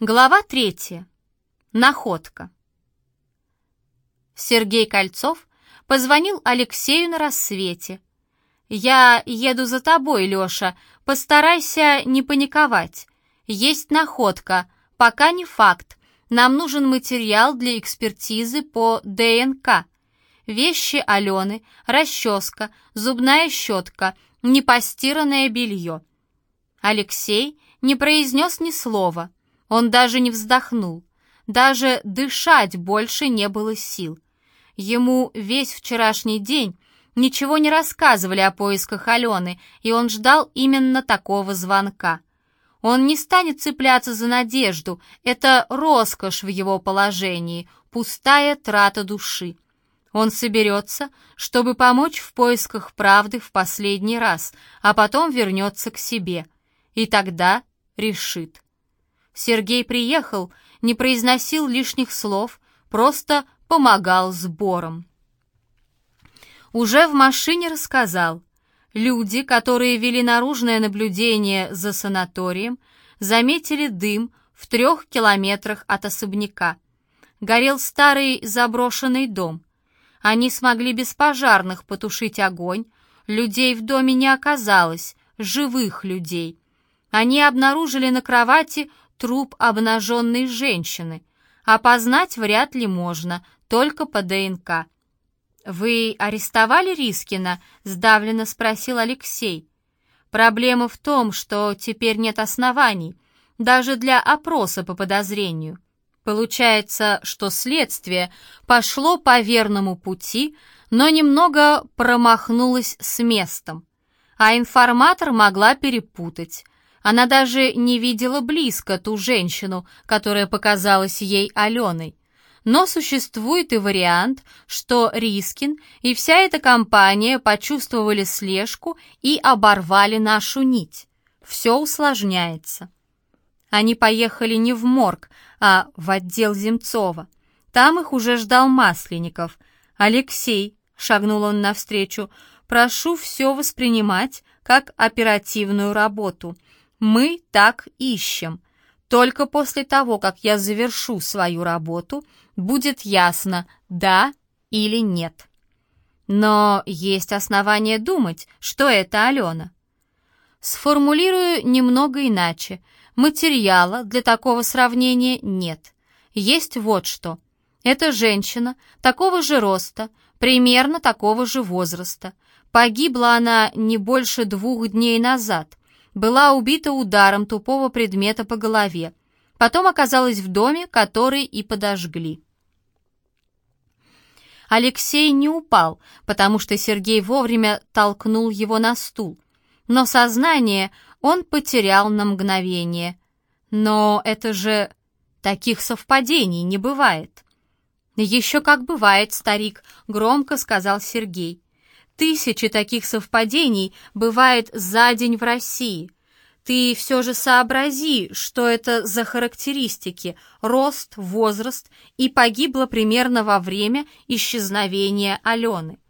Глава третья. Находка. Сергей Кольцов позвонил Алексею на рассвете. «Я еду за тобой, Леша. Постарайся не паниковать. Есть находка, пока не факт. Нам нужен материал для экспертизы по ДНК. Вещи Алены, расческа, зубная щетка, непостиранное белье». Алексей не произнес ни слова — он даже не вздохнул, даже дышать больше не было сил. Ему весь вчерашний день ничего не рассказывали о поисках Алены, и он ждал именно такого звонка. Он не станет цепляться за надежду, это роскошь в его положении, пустая трата души. Он соберется, чтобы помочь в поисках правды в последний раз, а потом вернется к себе. И тогда решит. Сергей приехал, не произносил лишних слов, просто помогал сборам. Уже в машине рассказал. Люди, которые вели наружное наблюдение за санаторием, заметили дым в трех километрах от особняка. Горел старый заброшенный дом. Они смогли без пожарных потушить огонь. Людей в доме не оказалось, живых людей. Они обнаружили на кровати труп обнаженной женщины. Опознать вряд ли можно, только по ДНК. «Вы арестовали Рискина?» — сдавленно спросил Алексей. «Проблема в том, что теперь нет оснований, даже для опроса по подозрению. Получается, что следствие пошло по верному пути, но немного промахнулось с местом, а информатор могла перепутать. Она даже не видела близко ту женщину, которая показалась ей Аленой. Но существует и вариант, что Рискин и вся эта компания почувствовали слежку и оборвали нашу нить. Все усложняется. Они поехали не в морг, а в отдел Земцова. Там их уже ждал Масленников. «Алексей», — шагнул он навстречу, — «прошу все воспринимать как оперативную работу. Мы так ищем. Только после того, как я завершу свою работу, будет ясно, да или нет. Но есть основания думать, что это Алена. Сформулирую немного иначе. Материала для такого сравнения нет. Есть вот что. Это женщина такого же роста, примерно такого же возраста. Погибла она не больше двух дней назад была убита ударом тупого предмета по голове. Потом оказалась в доме, который и подожгли. Алексей не упал, потому что Сергей вовремя толкнул его на стул. Но сознание он потерял на мгновение. Но это же... Таких совпадений не бывает. «Еще как бывает, старик», — громко сказал Сергей. Тысячи таких совпадений бывает за день в России. Ты все же сообрази, что это за характеристики, рост, возраст и погибла примерно во время исчезновения Алены.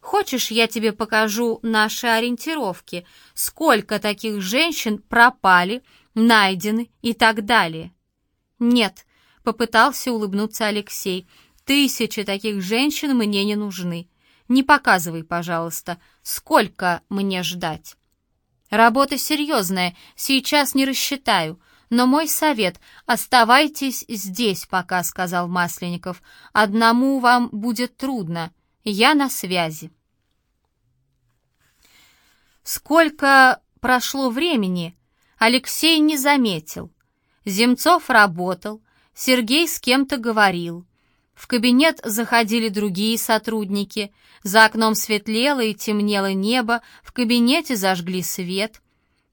Хочешь, я тебе покажу наши ориентировки, сколько таких женщин пропали, найдены и так далее? Нет, попытался улыбнуться Алексей, тысячи таких женщин мне не нужны. Не показывай, пожалуйста, сколько мне ждать. Работа серьезная, сейчас не рассчитаю. Но мой совет — оставайтесь здесь пока, — сказал Масленников. Одному вам будет трудно. Я на связи. Сколько прошло времени, Алексей не заметил. Земцов работал, Сергей с кем-то говорил. В кабинет заходили другие сотрудники. За окном светлело и темнело небо, в кабинете зажгли свет.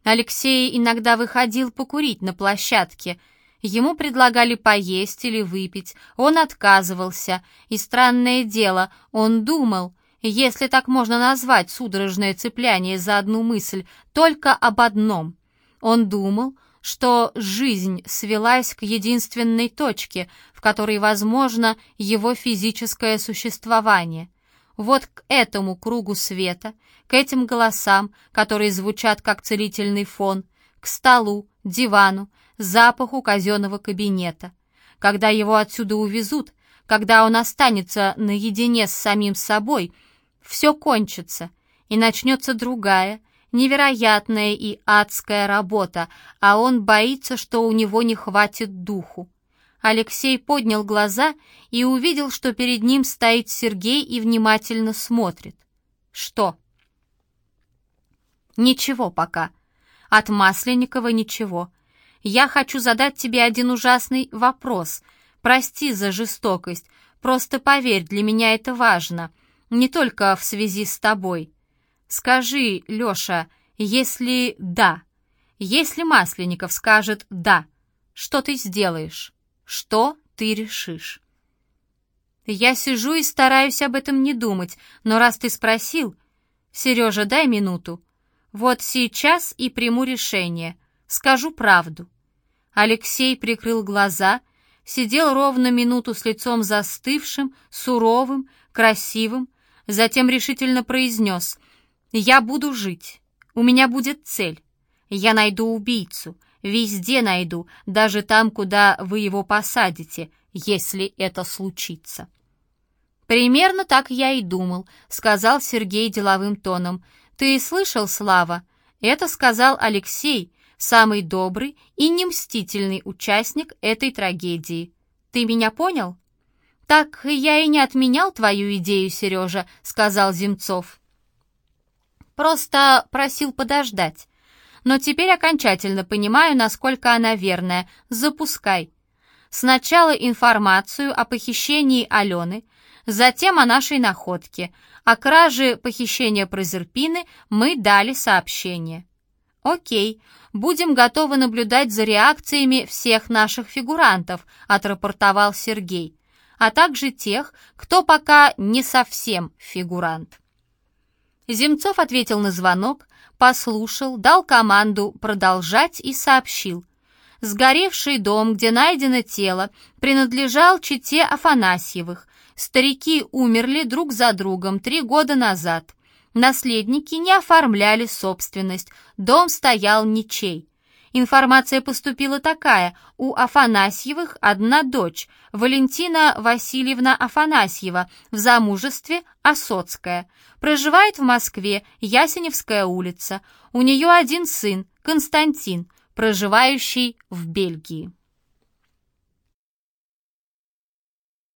Алексей иногда выходил покурить на площадке. Ему предлагали поесть или выпить, он отказывался. И странное дело, он думал, если так можно назвать судорожное цепляние за одну мысль, только об одном. Он думал, что жизнь свелась к единственной точке, в которой возможно его физическое существование. Вот к этому кругу света, к этим голосам, которые звучат как целительный фон, к столу, дивану, запаху казенного кабинета. Когда его отсюда увезут, когда он останется наедине с самим собой, все кончится, и начнется другая, невероятная и адская работа, а он боится, что у него не хватит духу. Алексей поднял глаза и увидел, что перед ним стоит Сергей и внимательно смотрит. «Что?» «Ничего пока. От Масленникова ничего. Я хочу задать тебе один ужасный вопрос. Прости за жестокость, просто поверь, для меня это важно, не только в связи с тобой. Скажи, Леша, если да, если Масленников скажет «да», что ты сделаешь? Что ты решишь? Я сижу и стараюсь об этом не думать, но раз ты спросил... Сережа, дай минуту. Вот сейчас и приму решение. Скажу правду. Алексей прикрыл глаза, сидел ровно минуту с лицом застывшим, суровым, красивым, затем решительно произнес «Я буду жить, у меня будет цель, я найду убийцу, везде найду, даже там, куда вы его посадите, если это случится». «Примерно так я и думал», — сказал Сергей деловым тоном. «Ты слышал, Слава? Это сказал Алексей, самый добрый и немстительный участник этой трагедии. Ты меня понял?» «Так я и не отменял твою идею, Сережа», — сказал Земцов. «Просто просил подождать. Но теперь окончательно понимаю, насколько она верная. Запускай. Сначала информацию о похищении Алены, затем о нашей находке. О краже похищения Прозерпины мы дали сообщение. Окей, будем готовы наблюдать за реакциями всех наших фигурантов, отрапортовал Сергей, а также тех, кто пока не совсем фигурант. Земцов ответил на звонок, послушал, дал команду продолжать и сообщил. Сгоревший дом, где найдено тело, принадлежал чете Афанасьевых. Старики умерли друг за другом три года назад. Наследники не оформляли собственность, дом стоял ничей. Информация поступила такая. У Афанасьевых одна дочь, Валентина Васильевна Афанасьева, в замужестве Осоцкая. Проживает в Москве, Ясеневская улица. У нее один сын, Константин, проживающий в Бельгии.